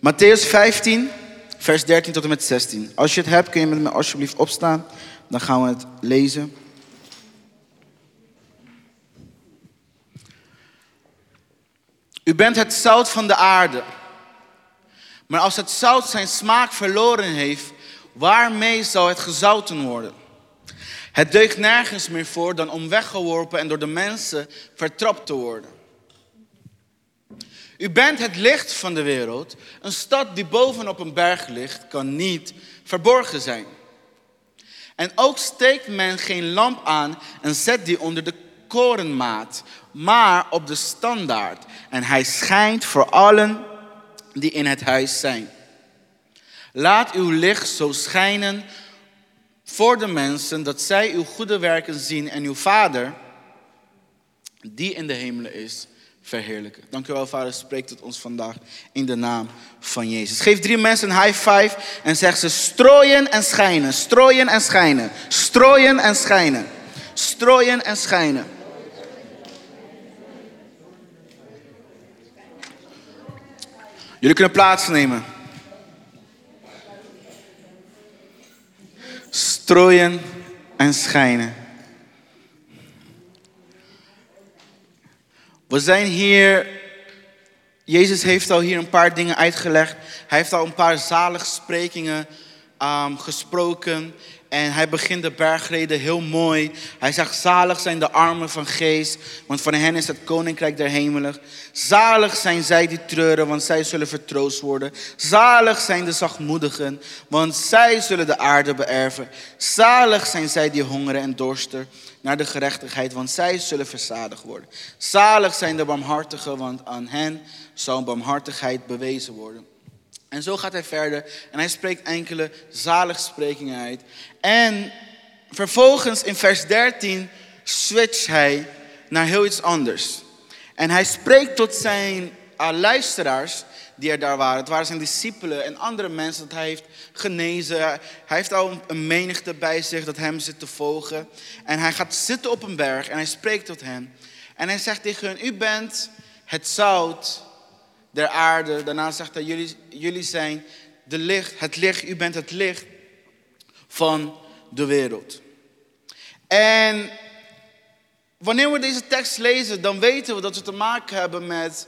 Matthäus 15, vers 13 tot en met 16. Als je het hebt, kun je met me alsjeblieft opstaan. Dan gaan we het lezen. U bent het zout van de aarde. Maar als het zout zijn smaak verloren heeft, waarmee zou het gezouten worden? Het deugt nergens meer voor dan om weggeworpen en door de mensen vertrapt te worden. U bent het licht van de wereld. Een stad die bovenop een berg ligt, kan niet verborgen zijn. En ook steekt men geen lamp aan en zet die onder de korenmaat, maar op de standaard. En hij schijnt voor allen die in het huis zijn. Laat uw licht zo schijnen voor de mensen dat zij uw goede werken zien en uw Vader, die in de hemelen is, verheerlijken. Dank wel, Vader. Spreek tot ons vandaag in de naam van Jezus. Geef drie mensen een high five en zeg ze strooien en schijnen, strooien en schijnen, strooien en schijnen, strooien en schijnen. Jullie kunnen plaatsnemen. Strooien en schijnen. We zijn hier. Jezus heeft al hier een paar dingen uitgelegd. Hij heeft al een paar zaligsprekingen um, gesproken. En hij begint de bergreden heel mooi. Hij zegt, zalig zijn de armen van geest, want van hen is het koninkrijk der hemelen. Zalig zijn zij die treuren, want zij zullen vertroost worden. Zalig zijn de zachtmoedigen, want zij zullen de aarde beërven. Zalig zijn zij die hongeren en dorsten naar de gerechtigheid, want zij zullen verzadigd worden. Zalig zijn de barmhartigen, want aan hen zal barmhartigheid bewezen worden. En zo gaat hij verder en hij spreekt enkele zaligsprekingen uit. En vervolgens in vers 13 switcht hij naar heel iets anders. En hij spreekt tot zijn uh, luisteraars die er daar waren. Het waren zijn discipelen en andere mensen dat hij heeft genezen. Hij heeft al een menigte bij zich dat hem zit te volgen. En hij gaat zitten op een berg en hij spreekt tot hen. En hij zegt tegen hen, u bent het zout der aarde. Daarna zegt hij, jullie, jullie zijn de licht, het licht, u bent het licht van de wereld. En wanneer we deze tekst lezen, dan weten we dat we te maken hebben met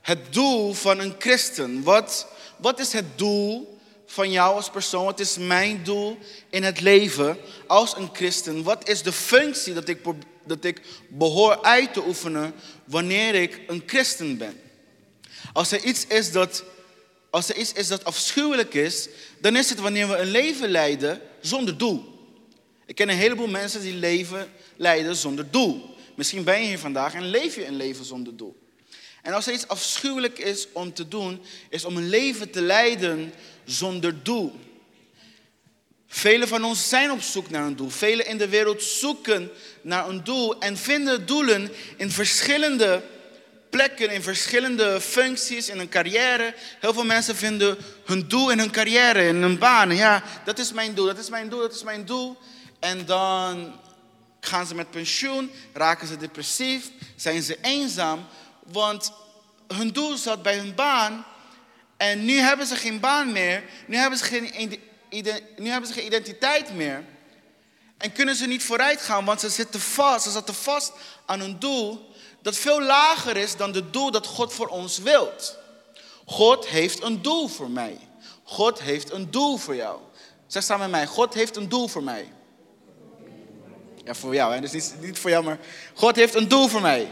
het doel van een christen. Wat, wat is het doel van jou als persoon? Wat is mijn doel in het leven als een christen? Wat is de functie dat ik, dat ik behoor uit te oefenen wanneer ik een christen ben? Als er iets is dat, als er iets is dat afschuwelijk is, dan is het wanneer we een leven leiden zonder doel. Ik ken een heleboel mensen die leven leiden zonder doel. Misschien ben je hier vandaag en leef je een leven zonder doel. En als er iets afschuwelijk is om te doen, is om een leven te leiden zonder doel. Velen van ons zijn op zoek naar een doel. Velen in de wereld zoeken naar een doel en vinden doelen in verschillende plekken, in verschillende functies, in een carrière. Heel veel mensen vinden hun doel in hun carrière, in hun baan. Ja, dat is mijn doel, dat is mijn doel, dat is mijn doel. En dan gaan ze met pensioen, raken ze depressief, zijn ze eenzaam, want hun doel zat bij hun baan en nu hebben ze geen baan meer, nu hebben ze geen, nu hebben ze geen identiteit meer. En kunnen ze niet vooruit gaan, want ze zitten vast, ze zitten vast aan een doel dat veel lager is dan het doel dat God voor ons wilt. God heeft een doel voor mij. God heeft een doel voor jou. Zeg samen met mij, God heeft een doel voor mij. Ja, voor jou, hè? dus niet, niet voor jou, maar God heeft een doel voor mij.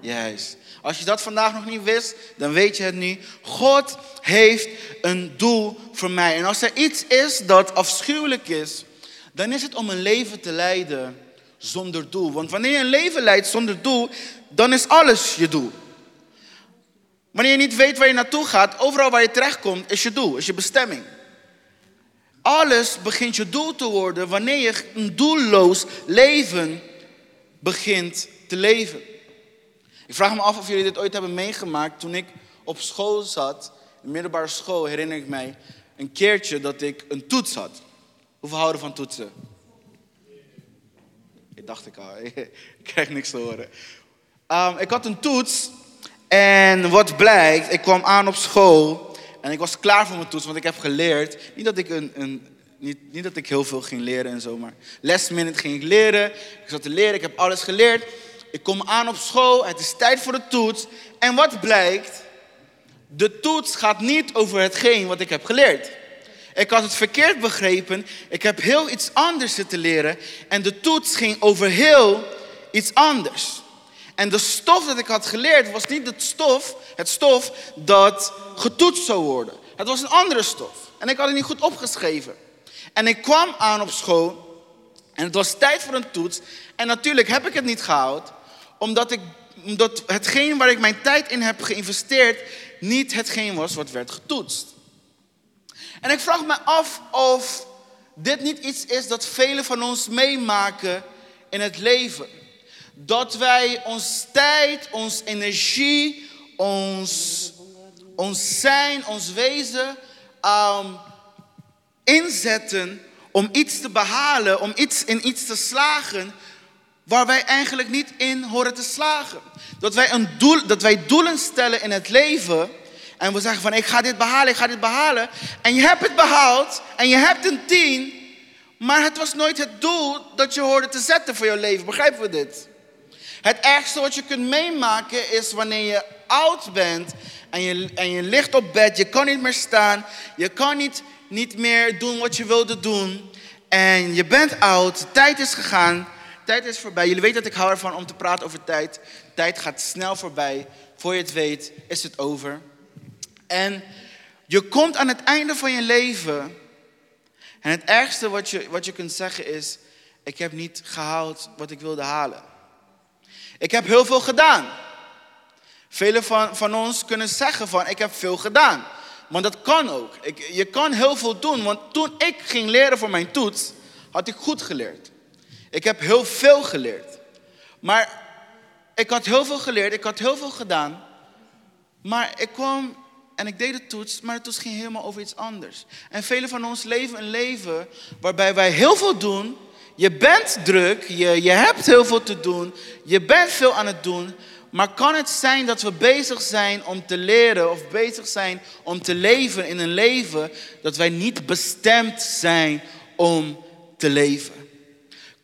Juist. Als je dat vandaag nog niet wist, dan weet je het nu. God heeft een doel voor mij. En als er iets is dat afschuwelijk is, dan is het om een leven te leiden zonder doel. Want wanneer je een leven leidt zonder doel, dan is alles je doel. Wanneer je niet weet waar je naartoe gaat, overal waar je terechtkomt, is je doel, is je bestemming. Alles begint je doel te worden wanneer je een doelloos leven begint te leven. Ik vraag me af of jullie dit ooit hebben meegemaakt. Toen ik op school zat, in middelbare school, herinner ik mij een keertje dat ik een toets had. Hoeveel houden van toetsen? Ik dacht ik al, ik krijg niks te horen. Um, ik had een toets En wat blijkt, ik kwam aan op school en ik was klaar voor mijn toets, want ik heb geleerd. Niet dat ik, een, een, niet, niet dat ik heel veel ging leren en zo, maar last minute ging ik leren. Ik zat te leren, ik heb alles geleerd. Ik kom aan op school, het is tijd voor de toets. En wat blijkt? De toets gaat niet over hetgeen wat ik heb geleerd. Ik had het verkeerd begrepen. Ik heb heel iets anders zitten leren. En de toets ging over heel iets anders. En de stof dat ik had geleerd was niet het stof, het stof dat getoetst zou worden. Het was een andere stof. En ik had het niet goed opgeschreven. En ik kwam aan op school. En het was tijd voor een toets. En natuurlijk heb ik het niet gehaald. Omdat, ik, omdat hetgeen waar ik mijn tijd in heb geïnvesteerd. niet hetgeen was wat werd getoetst. En ik vraag me af of dit niet iets is dat velen van ons meemaken in het leven. Dat wij ons tijd, ons energie, ons, ons zijn, ons wezen um, inzetten om iets te behalen, om iets in iets te slagen waar wij eigenlijk niet in horen te slagen. Dat wij, een doel, dat wij doelen stellen in het leven en we zeggen van ik ga dit behalen, ik ga dit behalen. En je hebt het behaald en je hebt een tien. Maar het was nooit het doel dat je hoorde te zetten voor je leven. Begrijpen we dit? Het ergste wat je kunt meemaken is wanneer je oud bent en je, en je ligt op bed. Je kan niet meer staan. Je kan niet, niet meer doen wat je wilde doen. En je bent oud. Tijd is gegaan. Tijd is voorbij. Jullie weten dat ik hou ervan om te praten over tijd. Tijd gaat snel voorbij. Voor je het weet is het over. En je komt aan het einde van je leven. En het ergste wat je, wat je kunt zeggen is: Ik heb niet gehaald wat ik wilde halen. Ik heb heel veel gedaan. Velen van, van ons kunnen zeggen van ik heb veel gedaan. Want dat kan ook. Ik, je kan heel veel doen. Want toen ik ging leren voor mijn toets, had ik goed geleerd. Ik heb heel veel geleerd. Maar ik had heel veel geleerd, ik had heel veel gedaan. Maar ik kwam en ik deed de toets, maar de toets ging helemaal over iets anders. En velen van ons leven een leven waarbij wij heel veel doen. Je bent druk, je, je hebt heel veel te doen, je bent veel aan het doen. Maar kan het zijn dat we bezig zijn om te leren of bezig zijn om te leven in een leven dat wij niet bestemd zijn om te leven?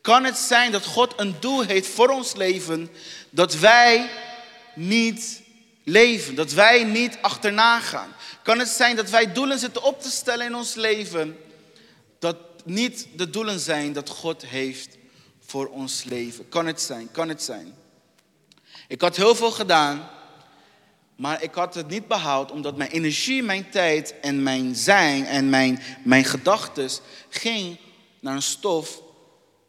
Kan het zijn dat God een doel heeft voor ons leven dat wij niet leven. Dat wij niet achterna gaan. Kan het zijn dat wij doelen zitten op te stellen in ons leven. Dat niet de doelen zijn dat God heeft voor ons leven. Kan het zijn, kan het zijn. Ik had heel veel gedaan, maar ik had het niet behaald omdat mijn energie, mijn tijd en mijn zijn en mijn, mijn gedachten ging naar een stof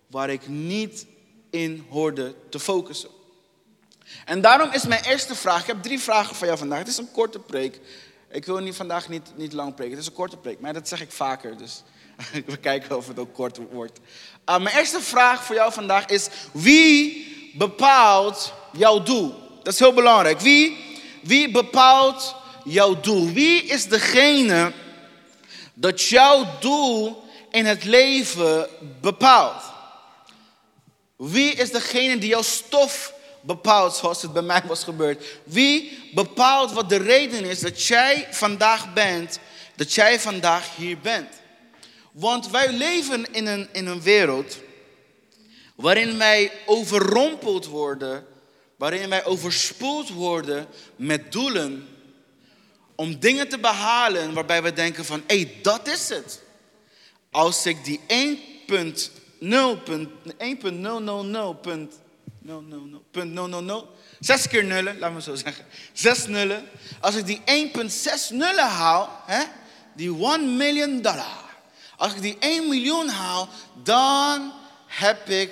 waar ik niet in hoorde te focussen. En daarom is mijn eerste vraag, ik heb drie vragen voor jou vandaag. Het is een korte preek. Ik wil niet, vandaag niet, niet lang preken, het is een korte preek. Maar dat zeg ik vaker, dus we kijken of het ook kort wordt. Uh, mijn eerste vraag voor jou vandaag is, wie bepaalt jouw doel? Dat is heel belangrijk. Wie, wie bepaalt jouw doel? Wie is degene dat jouw doel in het leven bepaalt? Wie is degene die jouw stof bepaalt zoals het bij mij was gebeurd? Wie bepaalt wat de reden is dat jij vandaag bent, dat jij vandaag hier bent? Want wij leven in een, in een wereld waarin wij overrompeld worden, waarin wij overspoeld worden met doelen om dingen te behalen waarbij we denken van, hé, hey, dat is het. Als ik die 1.0.1.000. No, no, no. Punt no, no, no. Zes keer nullen, laten we zo zeggen. Zes nullen. Als ik die 1,6 nullen haal, hè, die 1 miljoen dollar. Als ik die 1 miljoen haal, dan heb ik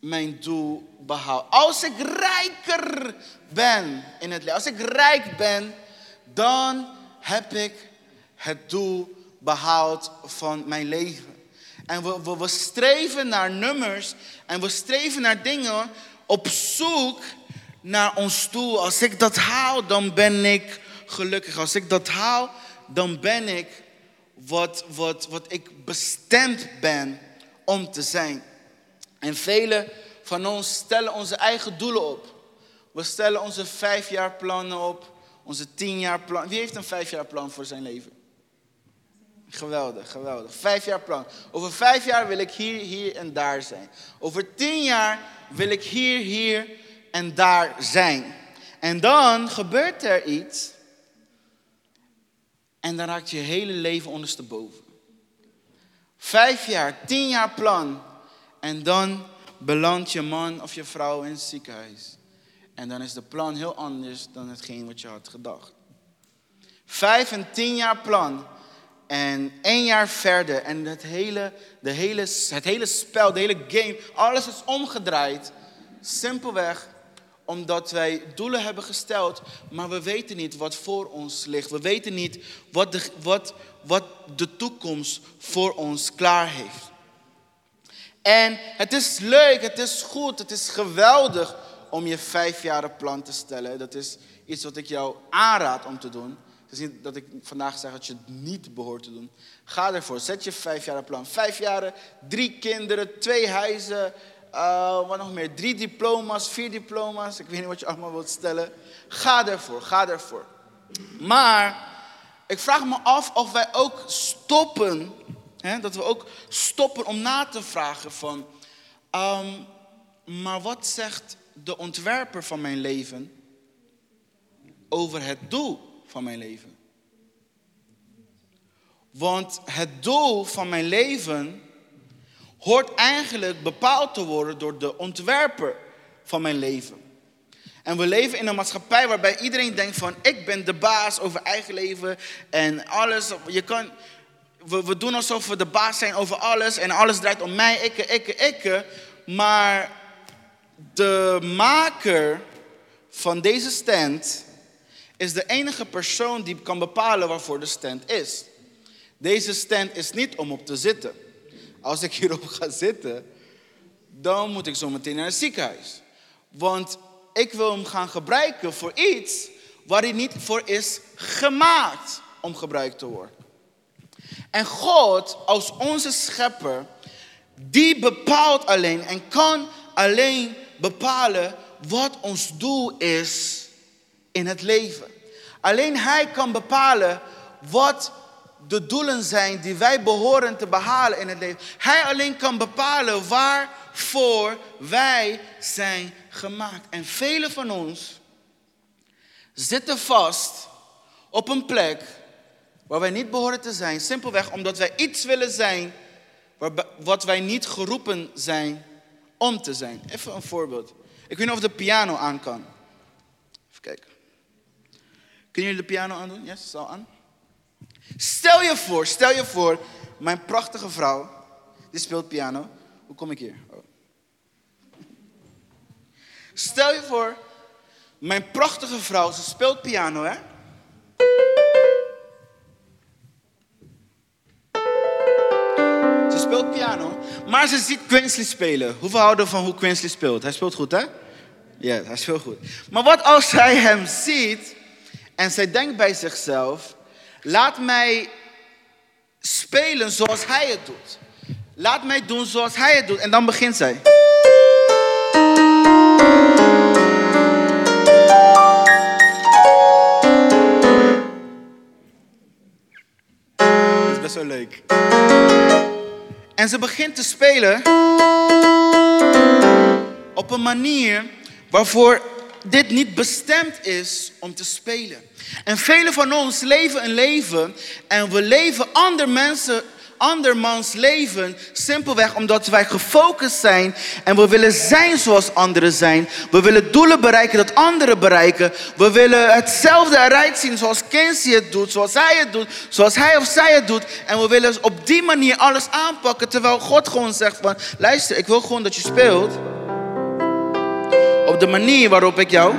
mijn doel behaald. Als ik rijker ben in het leven, als ik rijk ben, dan heb ik het doel behaald van mijn leven. En we, we, streven naar nummers en we streven naar dingen op zoek naar ons doel. Als ik dat haal, dan ben ik gelukkig. Als ik dat haal, dan ben ik wat, wat, wat ik bestemd ben om te zijn. En velen van ons stellen onze eigen doelen op. We stellen onze vijf jaar plannen op, onze tien jaar plan. Wie heeft een vijf jaar plan voor zijn leven? Geweldig, geweldig. Vijf jaar plan. Over vijf jaar wil ik hier, hier en daar zijn. Over tien jaar wil ik hier, hier en daar zijn. En dan gebeurt er iets. En dan raakt je hele leven ondersteboven. Vijf jaar, tien jaar plan. En dan belandt je man of je vrouw in het ziekenhuis. En dan is de plan heel anders dan hetgeen wat je had gedacht. Vijf en tien jaar plan. En één jaar verder. En het hele, de hele, het hele spel, de hele game, alles is omgedraaid. Simpelweg omdat wij doelen hebben gesteld, maar we weten niet wat voor ons ligt. We weten niet wat de, wat, wat de toekomst voor ons klaar heeft. En het is leuk, het is goed, het is geweldig om je vijfjaren plan te stellen. Dat is iets wat ik jou aanraad om te doen. Het dat ik vandaag zeg dat je het niet behoort te doen. Ga ervoor, zet je vijfjaren plan. Vijf jaren, drie kinderen, twee huizen, uh, wat nog meer? Drie diploma's, vier diploma's. Ik weet niet wat je allemaal wilt stellen. Ga ervoor, ga ervoor. Maar ik vraag me af of wij ook stoppen, hè, dat we ook stoppen om na te vragen van, um, maar wat zegt de ontwerper van mijn leven over het doel van mijn leven? Want het doel van mijn leven hoort eigenlijk bepaald te worden door de ontwerper van mijn leven. En we leven in een maatschappij waarbij iedereen denkt van ik ben de baas over eigen leven en alles. Je kan, we, we doen alsof we de baas zijn over alles en alles draait om mij, ikke, ikke, ikke. Maar de maker van deze stand is de enige persoon die kan bepalen waarvoor de stand is. Deze stand is niet om op te zitten als ik hierop ga zitten, dan moet ik zo meteen naar het ziekenhuis. Want ik wil hem gaan gebruiken voor iets waar hij niet voor is gemaakt om gebruikt te worden. En God, als onze schepper, die bepaalt alleen en kan alleen bepalen wat ons doel is in het leven. Alleen Hij kan bepalen wat de doelen zijn die wij behoren te behalen in het leven. Hij alleen kan bepalen waarvoor wij zijn gemaakt. En velen van ons zitten vast op een plek waar wij niet behoren te zijn. Simpelweg omdat wij iets willen zijn wat wij niet geroepen zijn om te zijn. Even een voorbeeld. Ik weet niet of de piano aan kan. Even kijken. Kunnen jullie de piano aandoen? Ja, yes, al aan. Stel je voor, stel je voor, mijn prachtige vrouw, die speelt piano. Hoe kom ik hier? Oh. Stel je voor, mijn prachtige vrouw, ze speelt piano, hè? Ze speelt piano, maar ze ziet Quincy spelen. Hoeveel houden van hoe Quincy speelt? Hij speelt goed, hè? Ja, hij speelt goed. Maar wat als zij hem ziet en zij denkt bij zichzelf: Laat mij spelen zoals hij het doet. Laat mij doen zoals hij het doet. En dan begint zij. Dat is best wel leuk. En ze begint te spelen op een manier waarvoor dit niet bestemd is om te spelen. En velen van ons leven een leven en we leven ander mensen, andermans leven simpelweg omdat wij gefocust zijn en we willen zijn zoals anderen zijn. We willen doelen bereiken dat anderen bereiken. We willen hetzelfde eruit zien zoals Kenzie het doet, zoals hij het doet, zoals hij of zij het doet. En we willen op die manier alles aanpakken terwijl God gewoon zegt van luister, ik wil gewoon dat je speelt op de manier waarop ik jou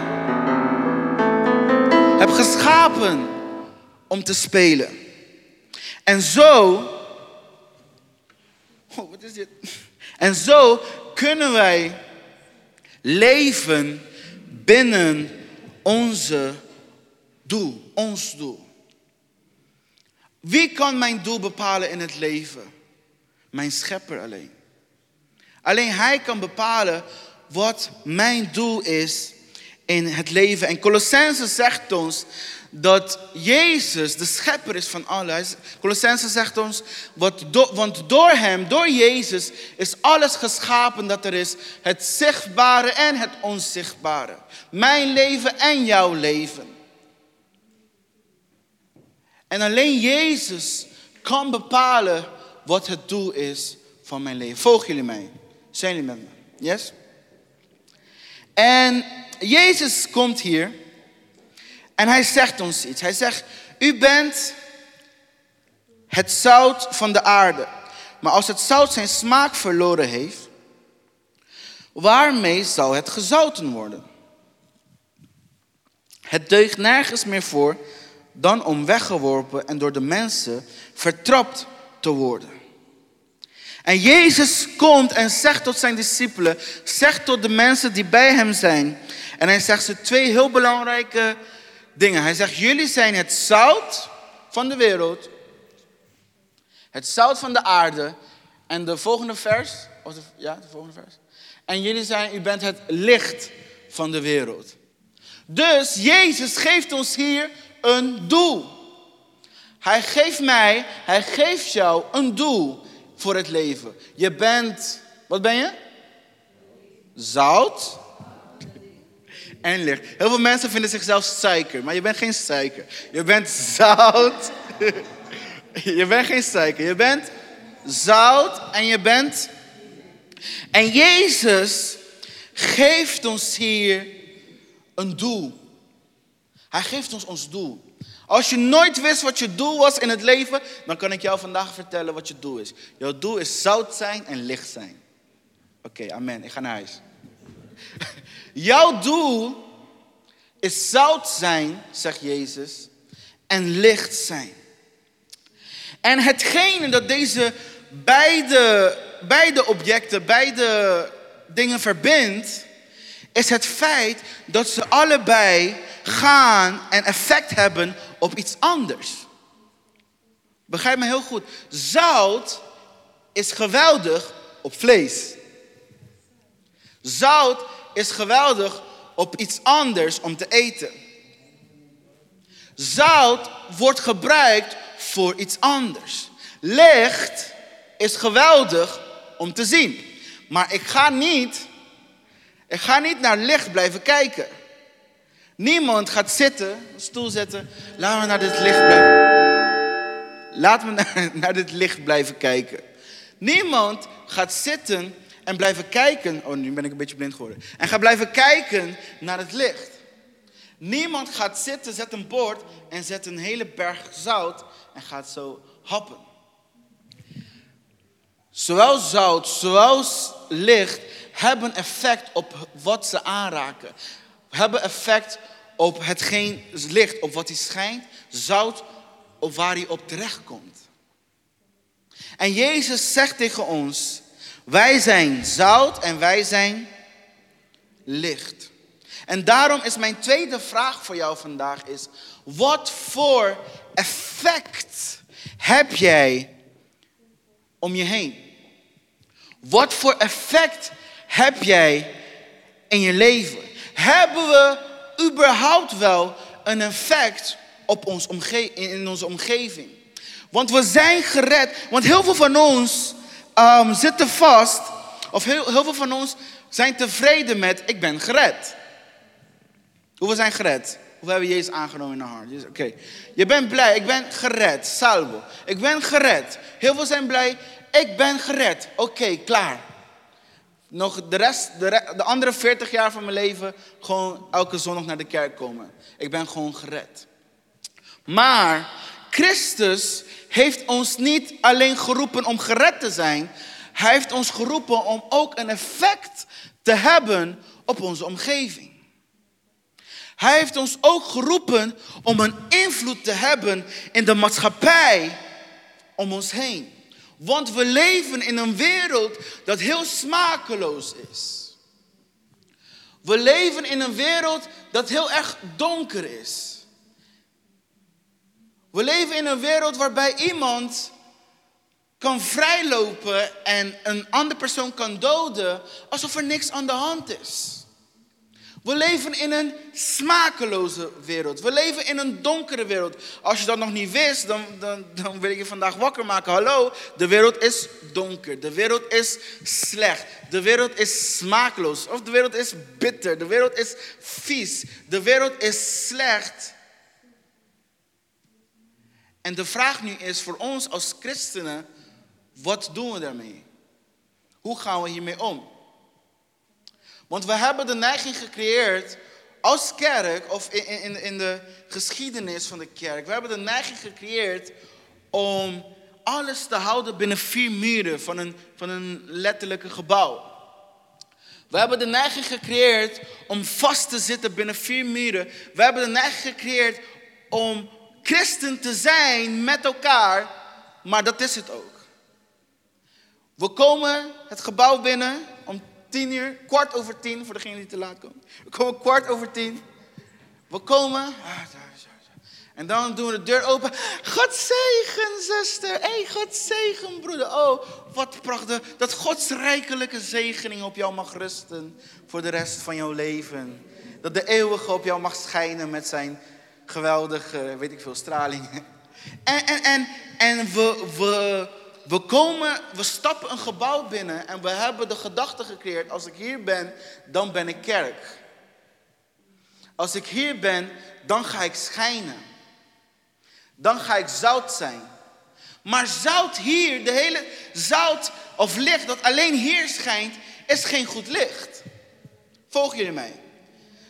heb geschapen om te spelen. En zo, oh, wat is dit? En zo kunnen wij leven binnen onze doel, ons doel. Wie kan mijn doel bepalen in het leven? Mijn schepper alleen. Alleen hij kan bepalen wat mijn doel is in het leven. En Colossense zegt ons dat Jezus de schepper is van alles. Colossense zegt ons, wat want door Hem, door Jezus, is alles geschapen dat er is. Het zichtbare en het onzichtbare. Mijn leven en jouw leven. En alleen Jezus kan bepalen wat het doel is van mijn leven. Volgen jullie mij? Zijn jullie met me? Yes? En Jezus komt hier en hij zegt ons iets. Hij zegt, u bent het zout van de aarde. Maar als het zout zijn smaak verloren heeft, waarmee zal het gezouten worden? Het deugt nergens meer voor dan om weggeworpen en door de mensen vertrapt te worden. En Jezus komt en zegt tot zijn discipelen, zegt tot de mensen die bij hem zijn. En hij zegt ze twee heel belangrijke dingen. Hij zegt, jullie zijn het zout van de wereld, het zout van de aarde. En de volgende vers, of ja, de volgende vers. En jullie zijn, u bent het licht van de wereld. Dus Jezus geeft ons hier een doel. Hij geeft mij, hij geeft jou een doel voor het leven. Je bent, wat ben je? Zout en licht. Heel veel mensen vinden zichzelf suiker, maar je bent geen suiker. Je bent zout. je bent geen suiker. Je bent zout en je bent. En Jezus geeft ons hier een doel. Hij geeft ons ons doel. Als je nooit wist wat je doel was in het leven, dan kan ik jou vandaag vertellen wat je doel is. Jouw doel is zout zijn en licht zijn. Oké, amen. Ik ga naar huis. Jouw doel is zout zijn, zegt Jezus, en licht zijn. En hetgene dat deze beide, beide objecten, beide dingen verbindt, is het feit dat ze allebei gaan en effect hebben op iets anders. Begrijp me heel goed. Zout is geweldig op vlees. Zout is geweldig op iets anders om te eten. Zout wordt gebruikt voor iets anders. Licht is geweldig om te zien. Maar ik ga niet, ik ga niet naar licht blijven kijken. Niemand gaat zitten, stoel zetten. Laten we naar dit licht blijven. Laten we naar, naar dit licht blijven kijken. Niemand gaat zitten en blijven kijken. Oh, nu ben ik een beetje blind geworden. En gaat blijven kijken naar het licht. Niemand gaat zitten, zet een bord en zet een hele berg zout en gaat zo happen. Zowel zout, zoals licht hebben effect op wat ze aanraken hebben effect op hetgeen licht, op wat hij schijnt, zout op waar hij op terechtkomt. En Jezus zegt tegen ons, wij zijn zout en wij zijn licht. En daarom is mijn tweede vraag voor jou vandaag is, wat voor effect heb jij om je heen? Wat voor effect heb jij in je leven? Hebben we überhaupt wel een effect op ons omge in onze omgeving? Want we zijn gered. Want heel veel van ons um, zitten vast. Of heel, heel veel van ons zijn tevreden met ik ben gered. Hoeveel zijn gered? Hoe hebben Jezus aangenomen in haar hart? Oké. Je bent blij, ik ben gered. Salvo. Ik ben gered. Heel veel zijn blij, ik ben gered. Oké, klaar nog de, rest, de, de, andere 40 jaar van mijn leven gewoon elke zondag naar de kerk komen. Ik ben gewoon gered. Maar Christus heeft ons niet alleen geroepen om gered te zijn. Hij heeft ons geroepen om ook een effect te hebben op onze omgeving. Hij heeft ons ook geroepen om een invloed te hebben in de maatschappij om ons heen. Want we leven in een wereld dat heel smakeloos is. We leven in een wereld dat heel erg donker is. We leven in een wereld waarbij iemand kan vrijlopen en een andere persoon kan doden alsof er niks aan de hand is. We leven in een smakeloze wereld. We leven in een donkere wereld. Als je dat nog niet wist, dan, dan, dan wil ik je vandaag wakker maken. Hallo, de wereld is donker. De wereld is slecht. De wereld is smakeloos. Of de wereld is bitter. De wereld is vies. De wereld is slecht. En de vraag nu is voor ons als christenen, wat doen we daarmee? Hoe gaan we hiermee om? Want we hebben de neiging gecreëerd als kerk, of in, in, in de geschiedenis van de kerk, we hebben de neiging gecreëerd om alles te houden binnen vier muren van een, van een letterlijke gebouw. We hebben de neiging gecreëerd om vast te zitten binnen vier muren. We hebben de neiging gecreëerd om christen te zijn met elkaar, maar dat is het ook. We komen het gebouw binnen tien uur, kwart over tien, voor degene die te laat komt. We komen kwart over tien. We komen. Ah, en dan doen we de deur open. God zegen, zuster. Hé, God zegen, broeder. Oh, wat prachtig. Dat Gods rijkelijke zegening op jou mag rusten voor de rest van jouw leven. Dat de eeuwige op jou mag schijnen met zijn geweldige, weet ik veel, stralingen. En, en, en, en we, we we komen, we stappen een gebouw binnen en we hebben de gedachte gecreëerd, als ik hier ben, dan ben ik kerk. Als ik hier ben, dan ga ik schijnen. Dan ga ik zout zijn. Maar zout hier, de hele zout of licht dat alleen hier schijnt, is geen goed licht. Volgen jullie mij?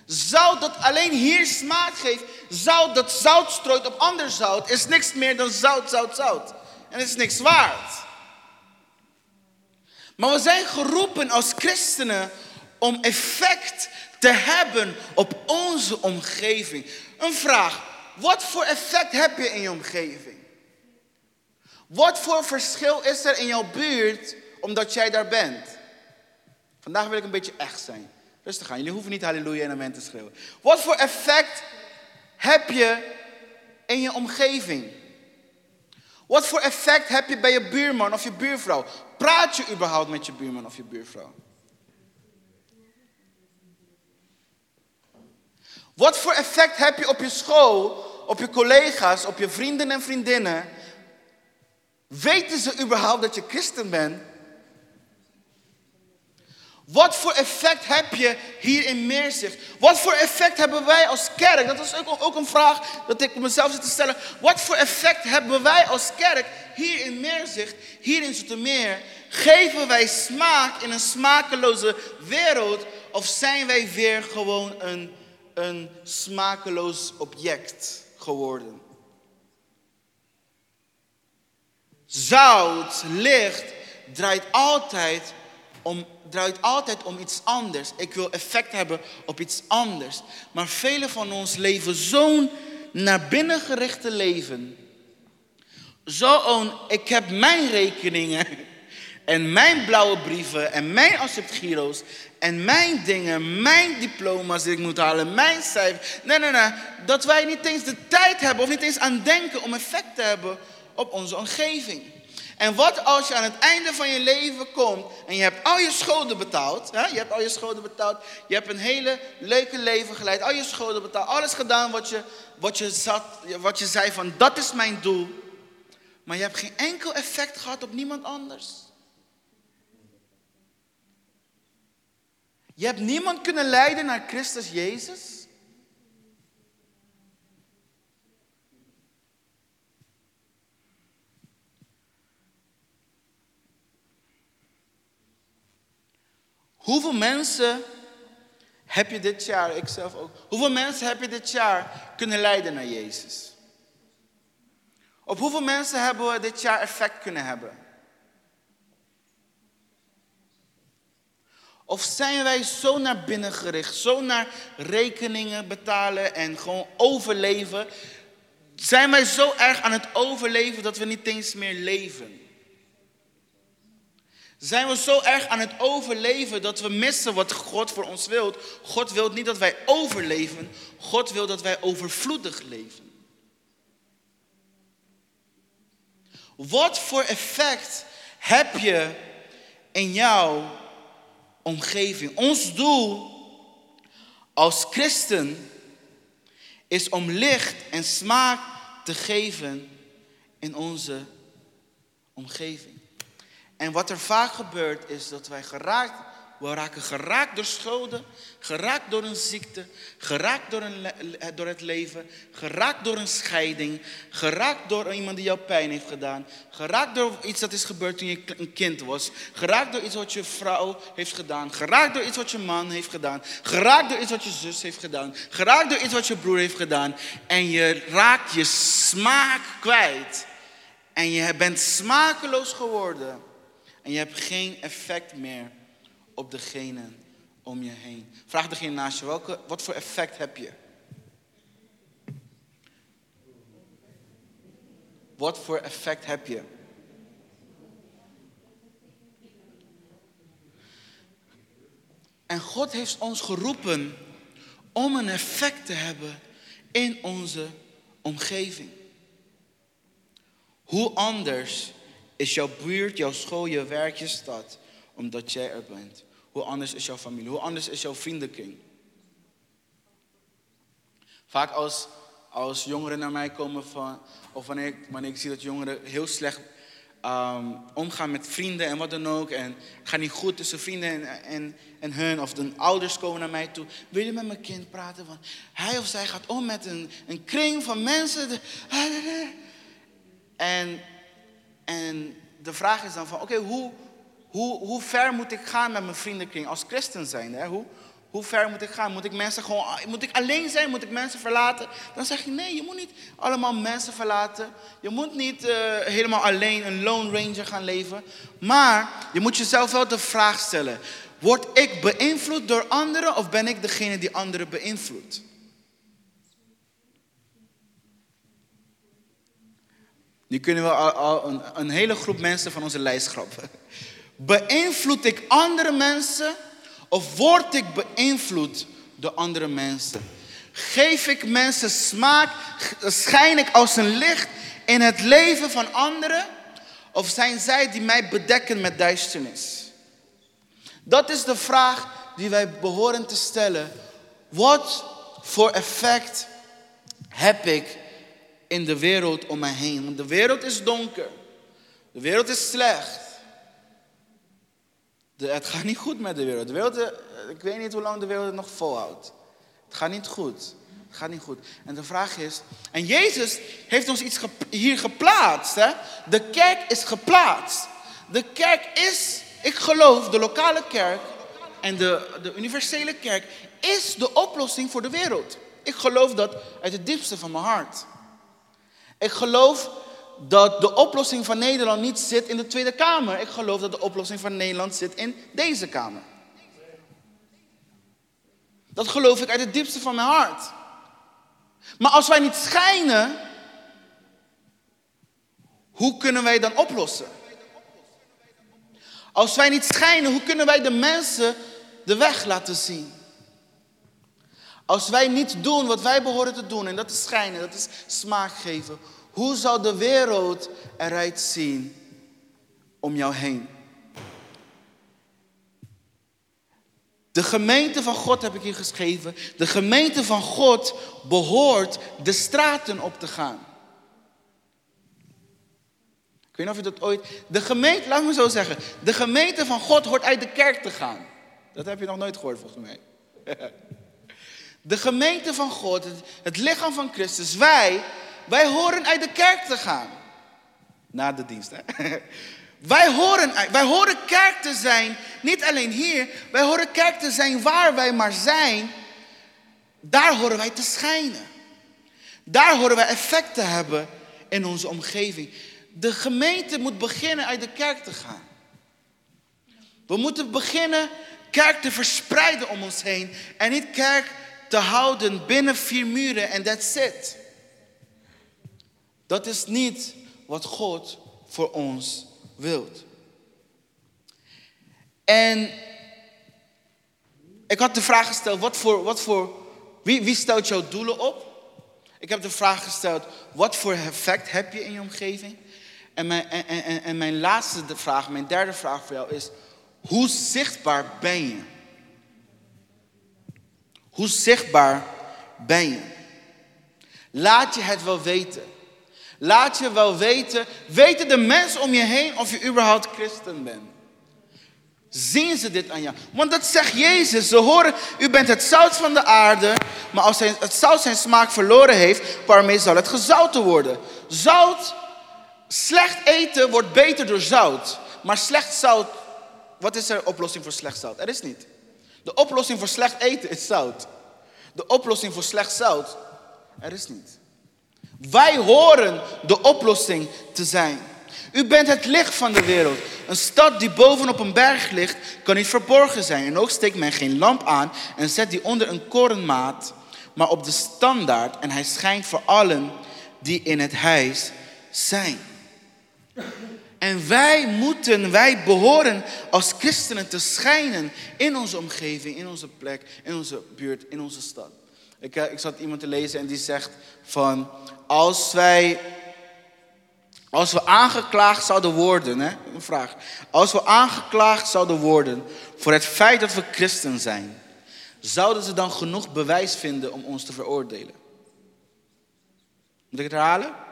Zout dat alleen hier smaak geeft, zout dat zout strooit op ander zout, is niks meer dan zout, zout, zout. En is niks waard. Maar we zijn geroepen als christenen om effect te hebben op onze omgeving. Een vraag. Wat voor effect heb je in je omgeving? Wat voor verschil is er in jouw buurt omdat jij daar bent? Vandaag wil ik een beetje echt zijn. Rustig aan, jullie hoeven niet halleluja en amen te schreeuwen. Wat voor effect heb je in je omgeving? Wat voor effect heb je bij je buurman of je buurvrouw? Praat je überhaupt met je buurman of je buurvrouw? Wat voor effect heb je op je school, op je collega's, op je vrienden en vriendinnen? Weten ze überhaupt dat je christen bent? Wat voor effect heb je hier in Meerzicht? Wat voor effect hebben wij als kerk? Dat is ook, ook een vraag dat ik mezelf zit te stellen. Wat voor effect hebben wij als kerk hier in Meerzicht, hier in Zoetermeer? Geven wij smaak in een smakeloze wereld? Of zijn wij weer gewoon een, een smakeloos object geworden? Zout, licht, draait altijd om, draait altijd om iets anders. Ik wil effect hebben op iets anders. Maar velen van ons leven zo'n naar binnen gerichte leven. Zo'n, ik heb mijn rekeningen en mijn blauwe brieven en mijn acceptgiro's en mijn dingen, mijn diploma's die ik moet halen, mijn cijfers. Nee, nee, nee. Dat wij niet eens de tijd hebben of niet eens aan denken om effect te hebben op onze omgeving. En wat als je aan het einde van je leven komt en je hebt al je schulden betaald. Hè? Je hebt al je schulden betaald. Je hebt een hele leuke leven geleid. Al je schulden betaald. Alles gedaan wat je, wat je, zat, wat je zei van dat is mijn doel. Maar je hebt geen enkel effect gehad op niemand anders. Je hebt niemand kunnen leiden naar Christus Jezus. Hoeveel mensen heb je dit jaar, ik zelf ook, hoeveel mensen heb je dit jaar kunnen leiden naar Jezus? Op hoeveel mensen hebben we dit jaar effect kunnen hebben? Of zijn wij zo naar binnen gericht, zo naar rekeningen betalen en gewoon overleven? Zijn wij zo erg aan het overleven dat we niet eens meer leven? Zijn we zo erg aan het overleven dat we missen wat God voor ons wil? God wil niet dat wij overleven, God wil dat wij overvloedig leven. Wat voor effect heb je in jouw omgeving? Ons doel als christen is om licht en smaak te geven in onze omgeving. En wat er vaak gebeurt is dat wij geraakt we raken geraakt door schulden, geraakt door een ziekte, geraakt door, een, door het leven, geraakt door een scheiding, geraakt door iemand die jou pijn heeft gedaan, geraakt door iets dat is gebeurd toen je een kind was, geraakt door iets wat je vrouw heeft gedaan, geraakt door iets wat je man heeft gedaan, geraakt door iets wat je zus heeft gedaan, geraakt door iets wat je broer heeft gedaan. En je raakt je smaak kwijt. En je bent smakeloos geworden. En je hebt geen effect meer op degene om je heen. Vraag degene naast je, welke, wat voor effect heb je? Wat voor effect heb je? En God heeft ons geroepen om een effect te hebben in onze omgeving. Hoe anders is jouw buurt, jouw school, je werk, je stad, omdat jij er bent? Hoe anders is jouw familie? Hoe anders is jouw vriendenkring? Vaak als, als jongeren naar mij komen van, of wanneer ik, ik zie dat jongeren heel slecht um, omgaan met vrienden en wat dan ook. En gaat niet goed tussen vrienden en, en, hun. Of de ouders komen naar mij toe. Wil je met mijn kind praten? Van, hij of zij gaat om met een, een kring van mensen. En, en de vraag is dan van, oké, hoe, hoe, hoe ver moet ik gaan met mijn vriendenkring als christen zijn? Hè? Hoe, hoe ver moet ik gaan? Moet ik mensen gewoon, moet ik alleen zijn? Moet ik mensen verlaten? Dan zeg je nee, je moet niet allemaal mensen verlaten. Je moet niet uh, helemaal alleen een lone ranger gaan leven. Maar je moet jezelf wel de vraag stellen: word ik beïnvloed door anderen of ben ik degene die anderen beïnvloedt? Nu kunnen we al, een, een hele groep mensen van onze lijst schrappen. Beïnvloed ik andere mensen of word ik beïnvloed door andere mensen? Geef ik mensen smaak? Schijn ik als een licht in het leven van anderen? Of zijn zij die mij bedekken met duisternis? Dat is de vraag die wij behoren te stellen. Wat voor effect heb ik in de wereld om mij heen? Want de wereld is donker. De wereld is slecht. De, het gaat niet goed met de wereld. De wereld. Eh, ik weet niet hoe lang de wereld nog volhoudt. Het gaat niet goed. Het gaat niet goed. En de vraag is, en Jezus heeft ons iets hier geplaatst. Hè? De kerk is geplaatst. De kerk is, ik geloof, de lokale kerk en de, de universele kerk is de oplossing voor de wereld. Ik geloof dat uit het diepste van mijn hart. Ik geloof dat de oplossing van Nederland niet zit in de Tweede Kamer. Ik geloof dat de oplossing van Nederland zit in deze Kamer. Dat geloof ik uit het diepste van mijn hart. Maar als wij niet schijnen, hoe kunnen wij dan oplossen? Als wij niet schijnen, hoe kunnen wij de mensen de weg laten zien? Als wij niet doen wat wij behoren te doen, en dat is schijnen, dat is smaak geven, hoe zou de wereld eruit zien om jou heen? De gemeente van God heb ik hier geschreven. De gemeente van God behoort de straten op te gaan. Ik weet niet of je dat ooit. De gemeente, laat me zo zeggen. De gemeente van God hoort uit de kerk te gaan. Dat heb je nog nooit gehoord volgens mij. De gemeente van God, het, lichaam van Christus, wij wij horen uit de kerk te gaan. Na de dienst, hè? Wij horen, wij horen kerk te zijn, niet alleen hier, wij horen kerk te zijn waar wij maar zijn. Daar horen wij te schijnen. Daar horen wij effect te hebben in onze omgeving. De gemeente moet beginnen uit de kerk te gaan. We moeten beginnen kerk te verspreiden om ons heen en niet kerk te houden binnen vier muren en that's it. Dat is niet wat God voor ons wilt. En ik had de vraag gesteld, wat voor, wat voor, wie, wie stelt jouw doelen op? Ik heb de vraag gesteld, wat voor effect heb je in je omgeving? En mijn, en, en, en mijn laatste vraag, mijn derde vraag voor jou is, hoe zichtbaar ben je? Hoe zichtbaar ben je? Laat je het wel weten. Laat je wel weten, weten de mensen om je heen of je überhaupt christen bent. Zien ze dit aan jou? Want dat zegt Jezus. Ze horen, u bent het zout van de aarde. Maar als het zout zijn smaak verloren heeft, waarmee zal het gezouten worden? Zout, slecht eten wordt beter door zout. Maar slecht zout, wat is er oplossing voor slecht zout? Er is niet. De oplossing voor slecht eten is zout. De oplossing voor slecht zout, er is niet. Wij horen de oplossing te zijn. U bent het licht van de wereld. Een stad die bovenop een berg ligt, kan niet verborgen zijn. En ook steekt men geen lamp aan en zet die onder een korenmaat, maar op de standaard. En hij schijnt voor allen die in het huis zijn. En wij moeten, wij behoren als christenen te schijnen in onze omgeving, in onze plek, in onze buurt, in onze stad. Ik, eh, ik zat iemand te lezen en die zegt van, als wij, als we aangeklaagd zouden worden, hè, een vraag. Als we aangeklaagd zouden worden voor het feit dat we christen zijn, zouden ze dan genoeg bewijs vinden om ons te veroordelen? Moet ik het herhalen?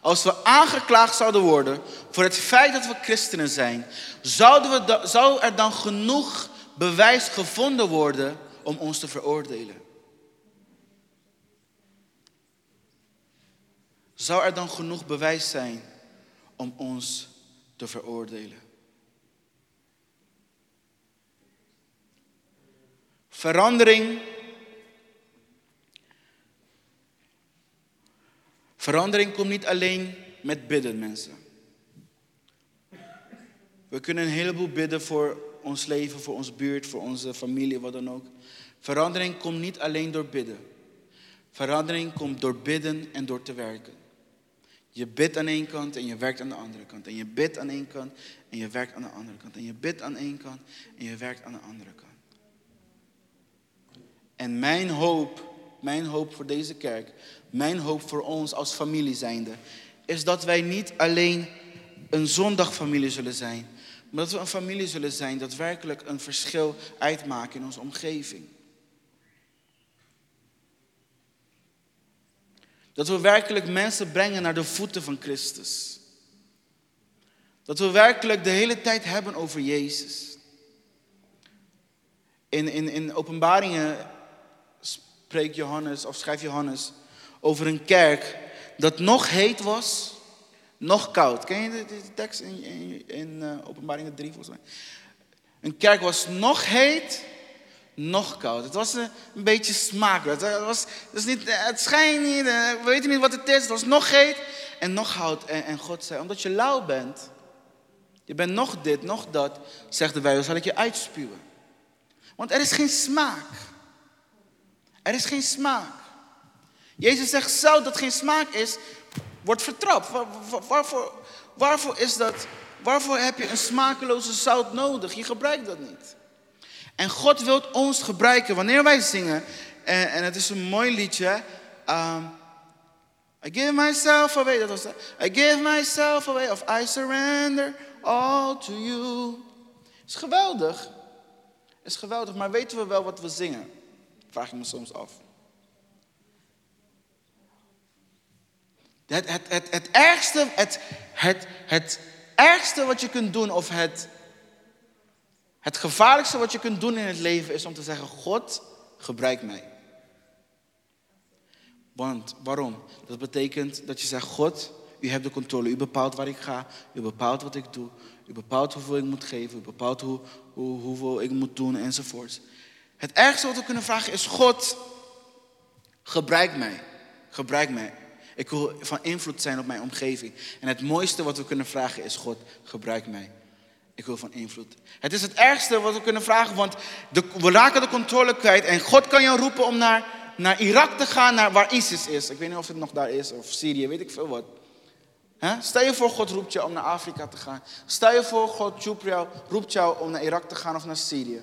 Als we aangeklaagd zouden worden voor het feit dat we christenen zijn, zouden we zou er dan genoeg bewijs gevonden worden om ons te veroordelen? Zou er dan genoeg bewijs zijn om ons te veroordelen? Verandering. Verandering komt niet alleen met bidden, mensen. We kunnen een heleboel bidden voor ons leven, voor onze buurt, voor onze familie, wat dan ook. Verandering komt niet alleen door bidden. Verandering komt door bidden en door te werken. Je bidt aan één kant en je werkt aan de andere kant. En je bidt aan één kant en je werkt aan de andere kant. En je bidt aan één kant en je werkt aan de andere kant. En mijn hoop, mijn hoop voor deze kerk, mijn hoop voor ons als familie zijnde, is dat wij niet alleen een zondagfamilie zullen zijn, maar dat we een familie zullen zijn dat werkelijk een verschil uitmaakt in onze omgeving. Dat we werkelijk mensen brengen naar de voeten van Christus. Dat we werkelijk de hele tijd hebben over Jezus. In, in, in openbaringen spreekt Johannes, of schrijft Johannes, over een kerk dat nog heet was, nog koud. Ken je de, tekst in, in, in uh, openbaringen 3 volgens mij? Een kerk was nog heet nog koud. Het was een, beetje smaakloos. Het, was, het, niet, het schijnt niet, eh, we weten niet wat het is. Het was nog heet en nog hout. En, en God zei, omdat je lauw bent, je bent nog dit, nog dat, zegt de wijze, zal ik je uitspuwen. Want er is geen smaak. Er is geen smaak. Jezus zegt zout dat geen smaak is, wordt vertrapt. waarvoor, waarvoor is dat? Waarvoor heb je een smakeloze zout nodig? Je gebruikt dat niet. En God wil ons gebruiken wanneer wij zingen. En, en het is een mooi liedje. Um, I give myself away. Dat was. I give myself away. Of I surrender all to you. Is geweldig. Is geweldig. Maar weten we wel wat we zingen? Vraag ik me soms af. Het, het, het, ergste, het, het, het ergste wat je kunt doen, of het het gevaarlijkste wat je kunt doen in het leven is om te zeggen: God, gebruik mij. Want waarom? Dat betekent dat je zegt: God, u hebt de controle. U bepaalt waar ik ga. U bepaalt wat ik doe. U bepaalt hoeveel ik moet geven. U bepaalt hoe, hoe, hoeveel ik moet doen enzovoorts. Het ergste wat we kunnen vragen is: God, gebruik mij. Gebruik mij. Ik wil van invloed zijn op mijn omgeving. En het mooiste wat we kunnen vragen is: God, gebruik mij. Ik wil van invloed. Het is het ergste wat we kunnen vragen, want de, we raken de controle kwijt. En God kan jou roepen om naar, naar Irak te gaan, naar waar ISIS is. Ik weet niet of het nog daar is, of Syrië, weet ik veel wat. Stel je voor, God roept jou om naar Afrika te gaan. Stel je voor, God roept jou om naar Irak te gaan of naar Syrië.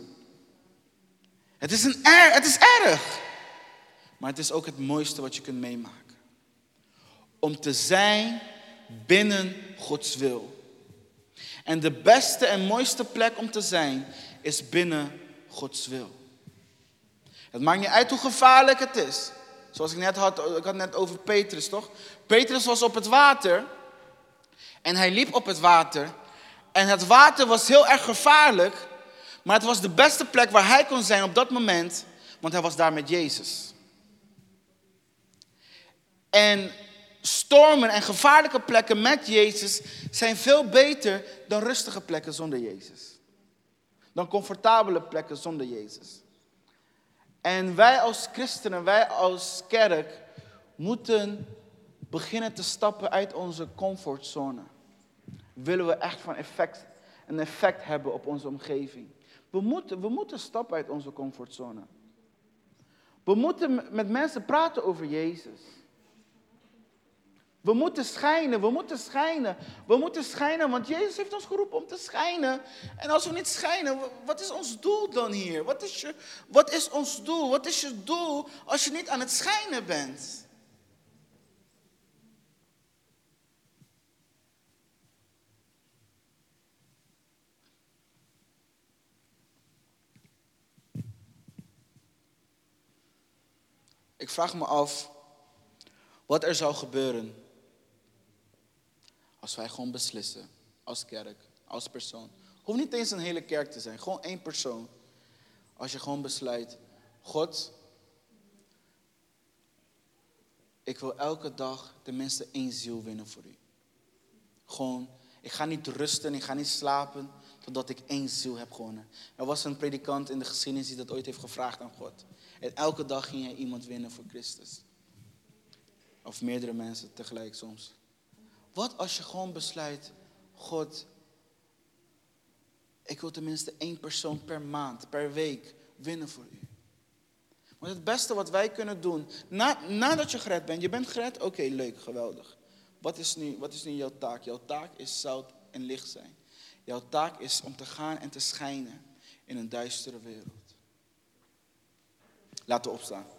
Het is, een het is erg. Maar het is ook het mooiste wat je kunt meemaken. Om te zijn binnen Gods wil. En de beste en mooiste plek om te zijn is binnen Gods wil. Het maakt niet uit hoe gevaarlijk het is. Zoals ik net had, ik had net over Petrus, toch? Petrus was op het water. En hij liep op het water. En het water was heel erg gevaarlijk. Maar het was de beste plek waar hij kon zijn op dat moment. Want hij was daar met Jezus. En stormen en gevaarlijke plekken met Jezus zijn veel beter dan rustige plekken zonder Jezus. Dan comfortabele plekken zonder Jezus. En wij als christenen, wij als kerk, moeten beginnen te stappen uit onze comfortzone. Willen we echt van effect, een effect hebben op onze omgeving. We moeten, we moeten stappen uit onze comfortzone. We moeten met mensen praten over Jezus. We moeten schijnen, we moeten schijnen, we moeten schijnen, want Jezus heeft ons geroepen om te schijnen. En als we niet schijnen, wat is ons doel dan hier? Wat is, je, wat is ons doel? Wat is je doel als je niet aan het schijnen bent? Ik vraag me af wat er zou gebeuren als wij gewoon beslissen, als kerk, als persoon. Hoeft niet eens een hele kerk te zijn, gewoon één persoon. Als je gewoon besluit, God, ik wil elke dag tenminste één ziel winnen voor u. Gewoon, ik ga niet rusten, ik ga niet slapen totdat ik één ziel heb gewonnen. Er was een predikant in de geschiedenis die dat ooit heeft gevraagd aan God. En elke dag ging hij iemand winnen voor Christus. Of meerdere mensen tegelijk soms. Wat als je gewoon besluit, God, ik wil tenminste één persoon per maand, per week winnen voor u. Want het beste wat wij kunnen doen, na, nadat je gered bent, je bent gered, oké, leuk, geweldig. Wat is, nu, wat is nu jouw taak? Jouw taak is zout en licht zijn. Jouw taak is om te gaan en te schijnen in een duistere wereld. Laten we opstaan.